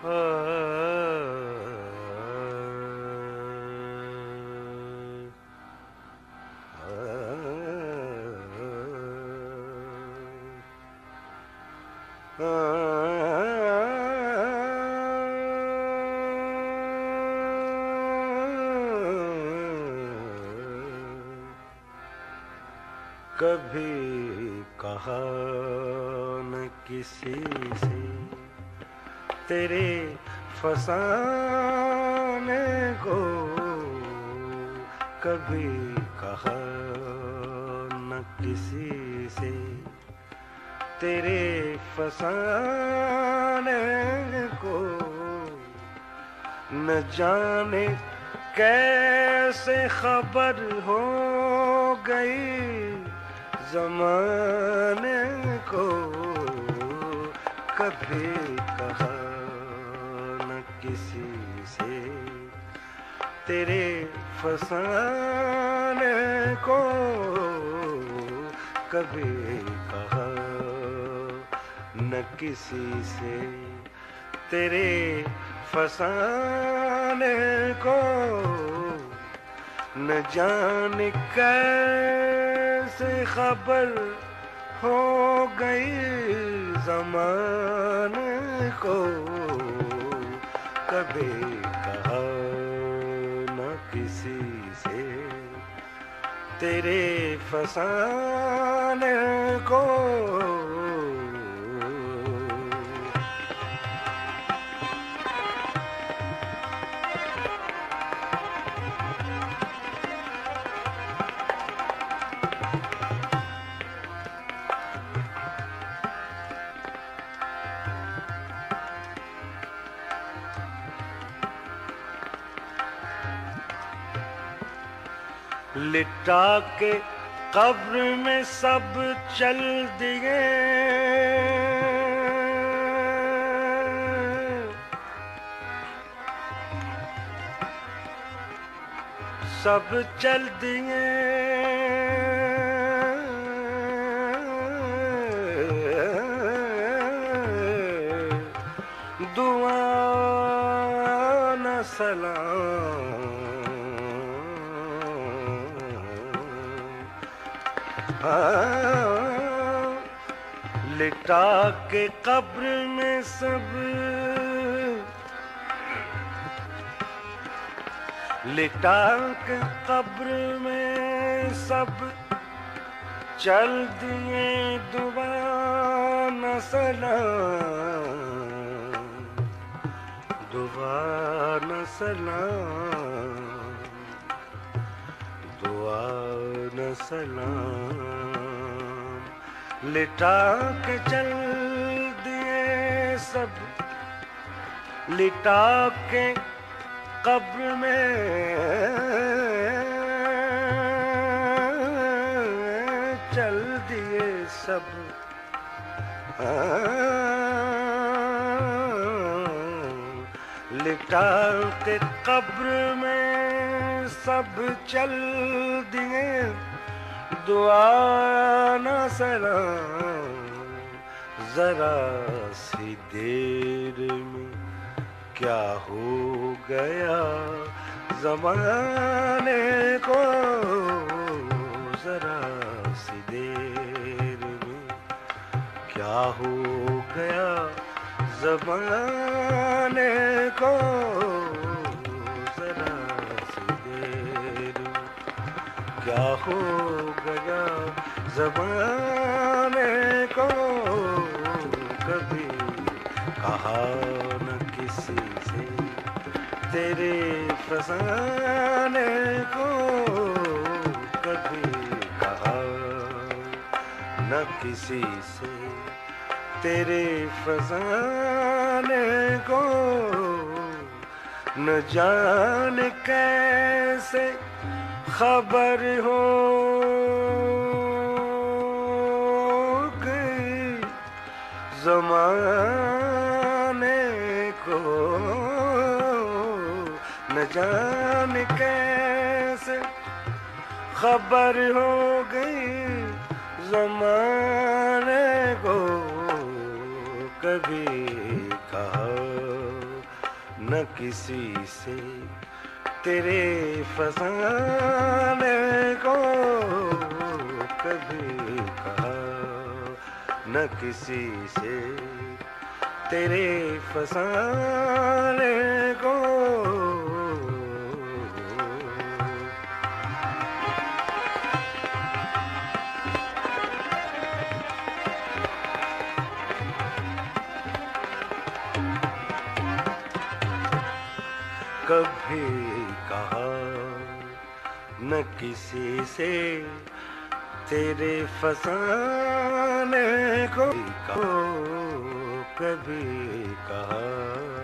کبھی کہا نہ کسی سے تیرے فسانے کو کبھی کہا نہ کسی سے۔ تیرے فسانے کو نہ جانے کیسے خبر ہو گئی۔ زمانے کو کبھی کہا سے تیرے فسانے کو کبھی کہا نہ کسی سے تیرے فسانے کو نہ جان کیسے خبر ہو گئی زمانے کو کبھی تیرے فسان کو لٹا کے قبر میں سب چل دیے۔ سب چل دیے۔ دعا نہ سلام۔ لٹا کے قبر میں سب۔ لٹا کے قبر میں سب۔ چل دیے دعا نہ سلام۔ دعا سلام۔ دعا نہ سلام۔ لٹا کے چل دیے سب لٹا کے قبر میں چل دیے سب لٹا کے قبر میں سب چل دیے دعا نہ سلام، ذرا سی دیر میں کیا ہو گیا؟ زمانے کو ذرا سی دیر میں کیا ہو گیا؟ زمانے کو کیا ہو گیا زمانے کو کبھی کہا نہ کسی سے۔ تیرے فسانے کو کبھی کہا نہ کسی سے۔ تیرے فسانے کو نہ جان کیسے۔ خبر ہو گئی زمانے کو نہ جان کیسے خبر ہو گئی زمانے کو کبھی کہا نہ کسی سے تیرے فسانے کو کبھی کہا نہ کسی سے۔ تیرے فسانے کو کبھی کہا نہ کسی سے تیرے فسانے کو کبھی کہا